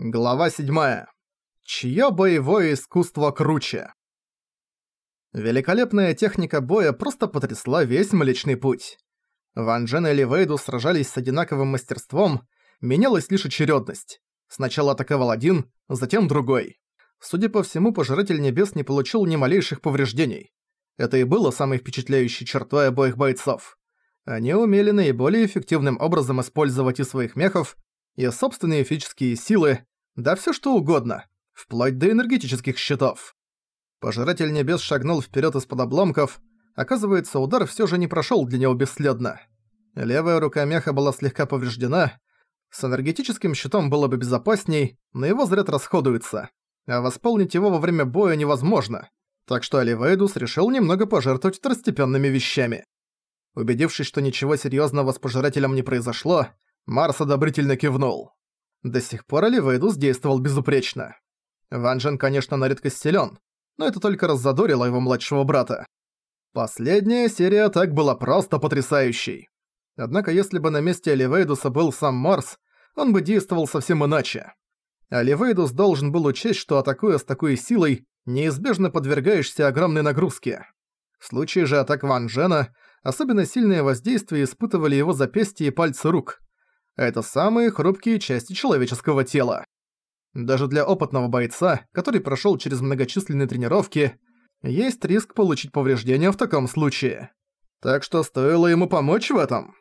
Глава 7. Чьё боевое искусство круче? Великолепная техника боя просто потрясла весь Млечный Путь. Ван Джен и Ли Вейду сражались с одинаковым мастерством, менялась лишь очередность. Сначала атаковал один, затем другой. Судя по всему, Пожиратель Небес не получил ни малейших повреждений. Это и было самой впечатляющей чертой обоих бойцов. Они умели наиболее эффективным образом использовать и своих мехов, и собственные физические силы, да все что угодно, вплоть до энергетических щитов. Пожиратель небес шагнул вперед из-под обломков, оказывается, удар все же не прошел для него бесследно. Левая рука меха была слегка повреждена, с энергетическим щитом было бы безопасней, но его заряд расходуется, а восполнить его во время боя невозможно, так что Оливейдус решил немного пожертвовать второстепенными вещами. Убедившись, что ничего серьезного с пожирателем не произошло, Марс одобрительно кивнул. До сих пор Оливейдус действовал безупречно. Ван Джен, конечно, на редкость силён, но это только раззадорило его младшего брата. Последняя серия атак была просто потрясающей. Однако если бы на месте Оливейдуса был сам Марс, он бы действовал совсем иначе. Оливейдус должен был учесть, что атакуя с такой силой, неизбежно подвергаешься огромной нагрузке. В случае же атак Ван Джена, особенно сильное воздействие испытывали его запястья и пальцы рук, это самые хрупкие части человеческого тела. Даже для опытного бойца, который прошёл через многочисленные тренировки, есть риск получить повреждения в таком случае. Так что стоило ему помочь в этом.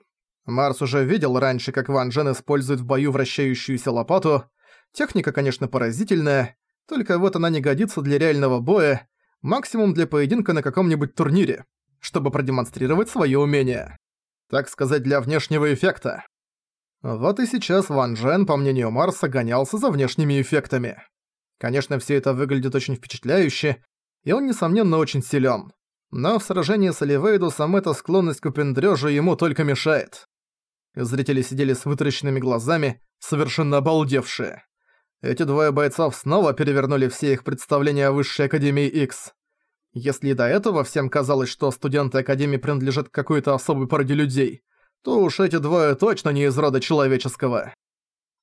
Марс уже видел раньше, как Ван Джен использует в бою вращающуюся лопату. Техника, конечно, поразительная, только вот она не годится для реального боя, максимум для поединка на каком-нибудь турнире, чтобы продемонстрировать своё умение. Так сказать, для внешнего эффекта. Вот и сейчас Ван Джен, по мнению Марса, гонялся за внешними эффектами. Конечно, все это выглядит очень впечатляюще, и он, несомненно, очень силен. Но в сражении с Оливейдусом эта склонность к упендрёжу ему только мешает. Зрители сидели с вытаращенными глазами, совершенно обалдевшие. Эти двое бойцов снова перевернули все их представления о Высшей Академии X. Если до этого всем казалось, что студенты Академии принадлежат к какой-то особой породе людей, то уж эти двое точно не из рода человеческого.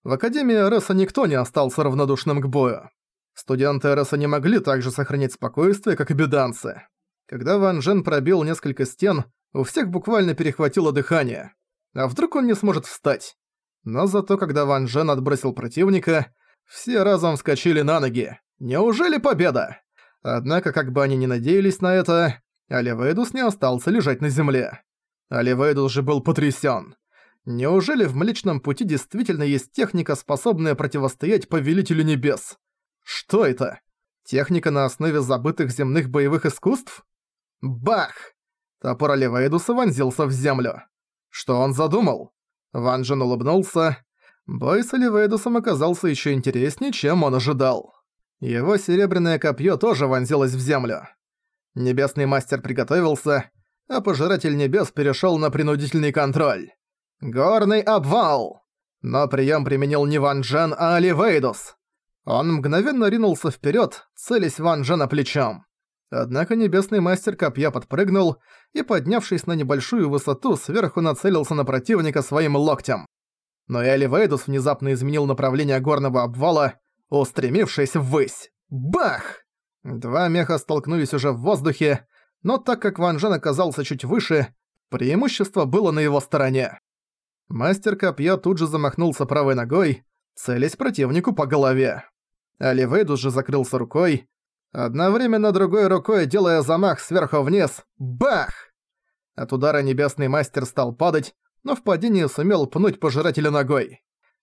В Академии Эреса никто не остался равнодушным к бою. Студенты Эреса не могли также сохранять спокойствие, как и беданцы. Когда Ван Джен пробил несколько стен, у всех буквально перехватило дыхание. А вдруг он не сможет встать? Но зато, когда Ван Джен отбросил противника, все разом вскочили на ноги. Неужели победа? Однако, как бы они ни надеялись на это, Оливейдус не остался лежать на земле. Оливейдус же был потрясен. Неужели в Млечном Пути действительно есть техника, способная противостоять Повелителю Небес? Что это? Техника на основе забытых земных боевых искусств? Бах! Топор Оливейдуса вонзился в землю. Что он задумал? Ван Джен улыбнулся. Бой с Оливейдусом оказался еще интереснее, чем он ожидал. Его серебряное копье тоже вонзилось в землю. Небесный мастер приготовился, а Пожиратель Небес перешёл на принудительный контроль. Горный обвал! Но приём применил не Ван Джен, а Оливейдус. Он мгновенно ринулся вперёд, целясь Ван Джена плечом. Однако Небесный Мастер Копья подпрыгнул и, поднявшись на небольшую высоту, сверху нацелился на противника своим локтем. Но и Оливейдус внезапно изменил направление горного обвала, устремившись ввысь. Бах! Два меха столкнулись уже в воздухе, но так как Ван Жен оказался чуть выше, преимущество было на его стороне. Мастер копья тут же замахнулся правой ногой, целясь противнику по голове. Оливейдус же закрылся рукой, одновременно другой рукой делая замах сверху вниз. Бах! От удара небесный мастер стал падать, но в падении сумел пнуть пожирателя ногой.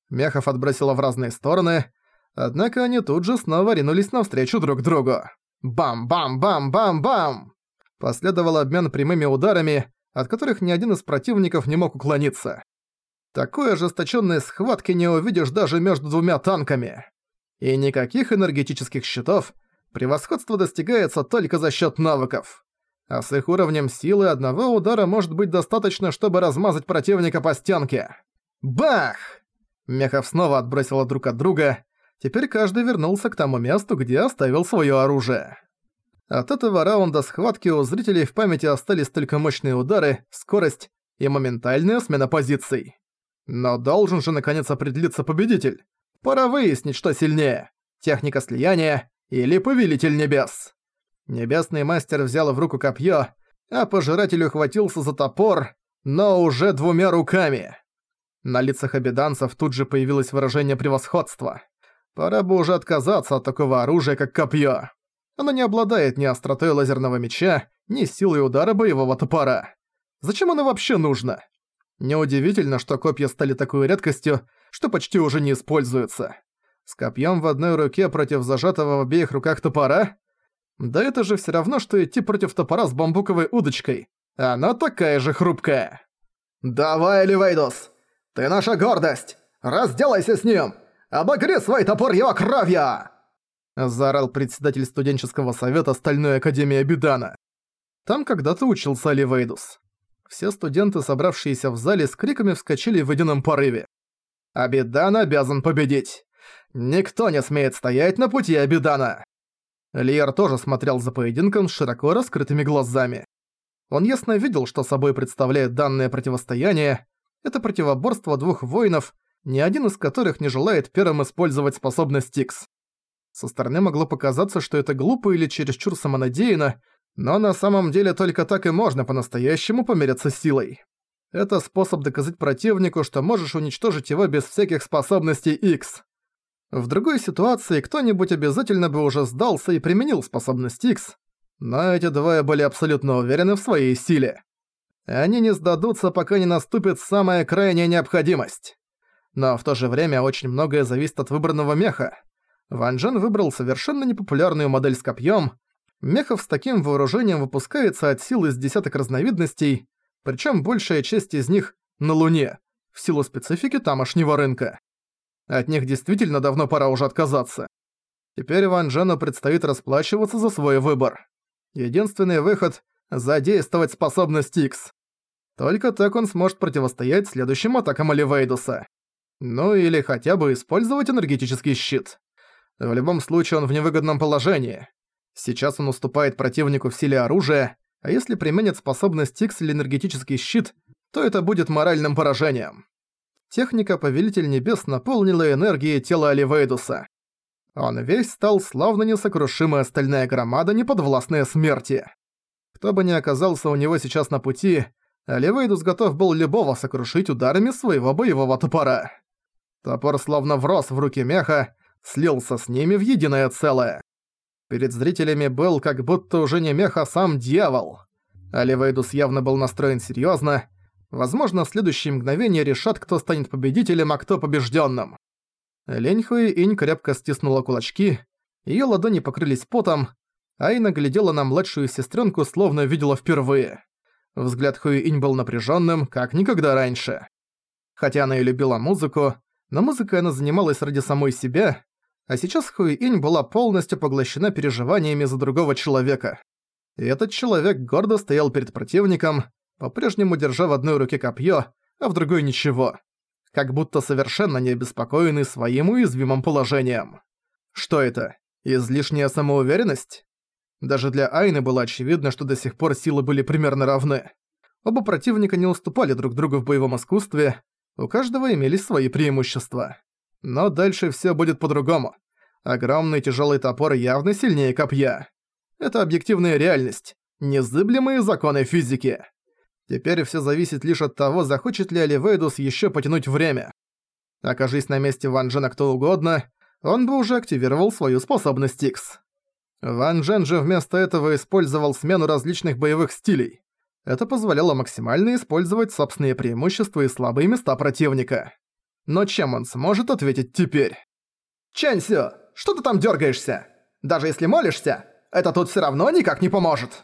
Мехов отбросило в разные стороны, однако они тут же снова ринулись навстречу друг другу. Бам-бам-бам-бам-бам! Последовал обмен прямыми ударами, от которых ни один из противников не мог уклониться. Такой ожесточенной схватки не увидишь даже между двумя танками. И никаких энергетических щитов, превосходство достигается только за счет навыков. А с их уровнем силы одного удара может быть достаточно, чтобы размазать противника по стенке. Бах! Мехов снова отбросило друг от друга. Теперь каждый вернулся к тому месту, где оставил свое оружие. От этого раунда схватки у зрителей в памяти остались только мощные удары, скорость и моментальная смена позиций. Но должен же наконец определиться победитель. Пора выяснить, что сильнее – техника слияния или Повелитель Небес. Небесный мастер взял в руку копье, а пожиратель ухватился за топор, но уже двумя руками. На лицах обеданцев тут же появилось выражение превосходства. Пора бы уже отказаться от такого оружия, как копье. Оно не обладает ни остротой лазерного меча, ни силой удара боевого топора. Зачем оно вообще нужно? Неудивительно, что копья стали такой редкостью, что почти уже не используются. С копьем в одной руке против зажатого в обеих руках топора? Да это же все равно, что идти против топора с бамбуковой удочкой. Она такая же хрупкая. «Давай, Ливейдус! Ты наша гордость! Разделайся с ним! Обогри свой топор его кровью!» Заорал председатель студенческого совета Стальной Академии Бедана. Там когда-то учился Оливейдус. Все студенты, собравшиеся в зале, с криками вскочили в водяном порыве. «Абидан обязан победить! Никто не смеет стоять на пути Абидана!» Лиер тоже смотрел за поединком с широко раскрытыми глазами. Он ясно видел, что собой представляет данное противостояние. Это противоборство двух воинов, ни один из которых не желает первым использовать способность Тикс. Со стороны могло показаться, что это глупо или чересчур самонадеянно, но на самом деле только так и можно по-настоящему помериться силой. Это способ доказать противнику, что можешь уничтожить его без всяких способностей X. В другой ситуации кто-нибудь обязательно бы уже сдался и применил способность X, но эти двое были абсолютно уверены в своей силе. Они не сдадутся, пока не наступит самая крайняя необходимость. Но в то же время очень многое зависит от выбранного меха. Ван Джен выбрал совершенно непопулярную модель с копьем, Мехов с таким вооружением выпускается от сил из десяток разновидностей, причем большая часть из них на Луне, в силу специфики тамошнего рынка. От них действительно давно пора уже отказаться. Теперь Ван Джену предстоит расплачиваться за свой выбор. Единственный выход – задействовать способность X. Только так он сможет противостоять следующим атакам Оливейдуса. Ну или хотя бы использовать энергетический щит. В любом случае он в невыгодном положении. Сейчас он уступает противнику в силе оружия, а если применит способность X или энергетический щит, то это будет моральным поражением. Техника Повелитель Небес наполнила энергией тело Оливейдуса. Он весь стал славно несокрушимая стальная громада, неподвластная смерти. Кто бы ни оказался у него сейчас на пути, Оливейдус готов был любого сокрушить ударами своего боевого топора. Топор словно врос в руки меха, слился с ними в единое целое. Перед зрителями был как будто уже не мех, а сам дьявол. Оливейдус явно был настроен серьёзно. Возможно, в следующее мгновение решат, кто станет победителем, а кто побежденным. Лень Инь крепко стиснула кулачки, её ладони покрылись потом, Айна глядела на младшую сестренку, словно видела впервые. Взгляд Инь был напряженным, как никогда раньше. Хотя она и любила музыку, но музыкой она занималась ради самой себя, а сейчас Хуи-Инь была полностью поглощена переживаниями за другого человека. И этот человек гордо стоял перед противником, по-прежнему держа в одной руке копье, а в другой ничего. Как будто совершенно не обеспокоенный своим уязвимым положением. Что это? Излишняя самоуверенность? Даже для Айны было очевидно, что до сих пор силы были примерно равны. Оба противника не уступали друг другу в боевом искусстве, у каждого имелись свои преимущества. Но дальше все будет по-другому. Огромный тяжелый топор явно сильнее копья. Это объективная реальность, незыблемые законы физики. Теперь все зависит лишь от того, захочет ли Оливейдус еще потянуть время. Окажись на месте Ван Джена кто угодно, он бы уже активировал свою способность X. Ван Джен же вместо этого использовал смену различных боевых стилей. Это позволяло максимально использовать собственные преимущества и слабые места противника. Но чем он сможет ответить теперь? «Чэньсю, что ты там дергаешься? Даже если молишься, это тут все равно никак не поможет!»